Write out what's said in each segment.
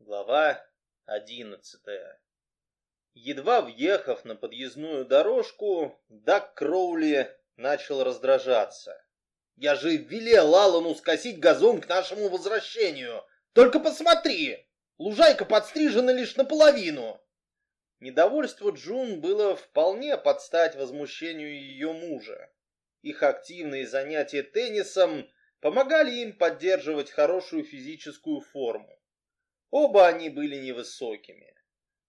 Глава одиннадцатая Едва въехав на подъездную дорожку, Дак Кроули начал раздражаться. «Я же велел Аллану скосить газон к нашему возвращению! Только посмотри! Лужайка подстрижена лишь наполовину!» Недовольство Джун было вполне под стать возмущению ее мужа. Их активные занятия теннисом помогали им поддерживать хорошую физическую форму. Оба они были невысокими.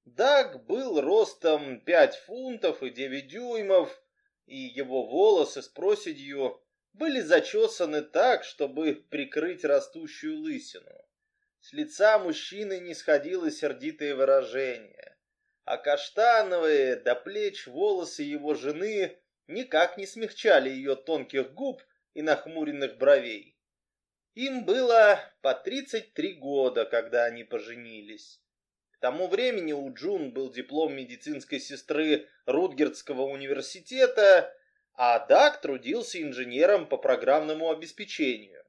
Даг был ростом 5 фунтов и 9 дюймов, и его волосы с проседью были зачесаны так, чтобы прикрыть растущую лысину. С лица мужчины не сходило сердитое выражение, а каштановые до плеч волосы его жены никак не смягчали ее тонких губ и нахмуренных бровей. Им было по 33 года, когда они поженились. К тому времени у Джун был диплом медицинской сестры Рутгердского университета, а Дак трудился инженером по программному обеспечению.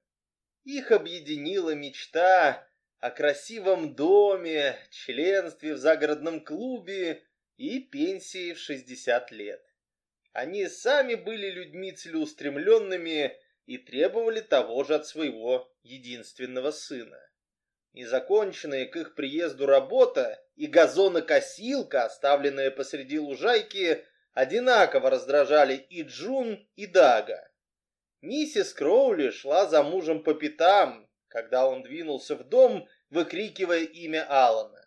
Их объединила мечта о красивом доме, членстве в загородном клубе и пенсии в 60 лет. Они сами были людьми целеустремленными и требовали того же от своего единственного сына. Незаконченная к их приезду работа и газонокосилка, оставленная посреди лужайки, одинаково раздражали и Джун, и Дага. Миссис Кроули шла за мужем по пятам, когда он двинулся в дом, выкрикивая имя Алана.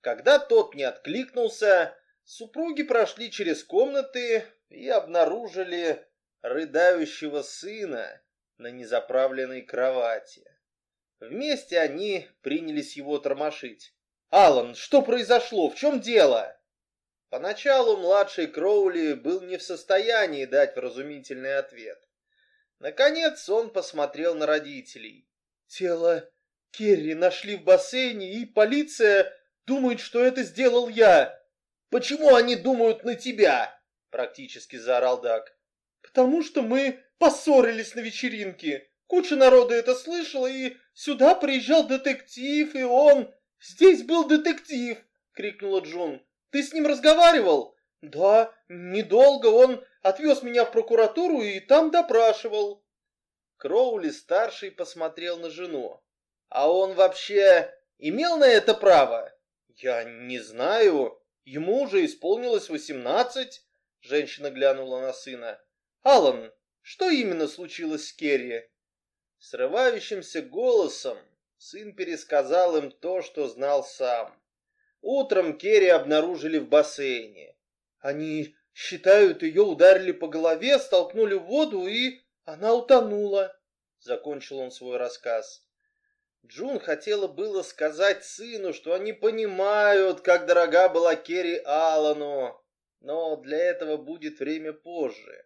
Когда тот не откликнулся, супруги прошли через комнаты и обнаружили рыдающего сына на незаправленной кровати. Вместе они принялись его тормошить. «Алан, что произошло? В чем дело?» Поначалу младший Кроули был не в состоянии дать вразумительный ответ. Наконец он посмотрел на родителей. «Тело Керри нашли в бассейне, и полиция думает, что это сделал я». «Почему они думают на тебя?» Практически заорал Дак. Потому что мы поссорились на вечеринке. Куча народа это слышала, и сюда приезжал детектив, и он... Здесь был детектив, крикнула Джун. Ты с ним разговаривал? Да, недолго. Он отвез меня в прокуратуру и там допрашивал. Кроули-старший посмотрел на жену. А он вообще имел на это право? Я не знаю. Ему уже исполнилось восемнадцать. Женщина глянула на сына. «Алан, что именно случилось с Керри?» Срывающимся голосом сын пересказал им то, что знал сам. Утром Керри обнаружили в бассейне. Они считают, ее ударили по голове, столкнули в воду, и она утонула. Закончил он свой рассказ. Джун хотела было сказать сыну, что они понимают, как дорога была Керри Аллану, но для этого будет время позже.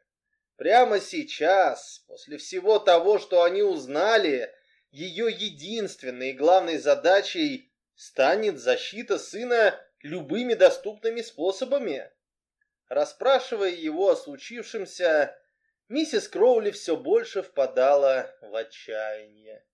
Прямо сейчас, после всего того, что они узнали, ее единственной и главной задачей станет защита сына любыми доступными способами. Расспрашивая его о случившемся, миссис Кроули все больше впадала в отчаяние.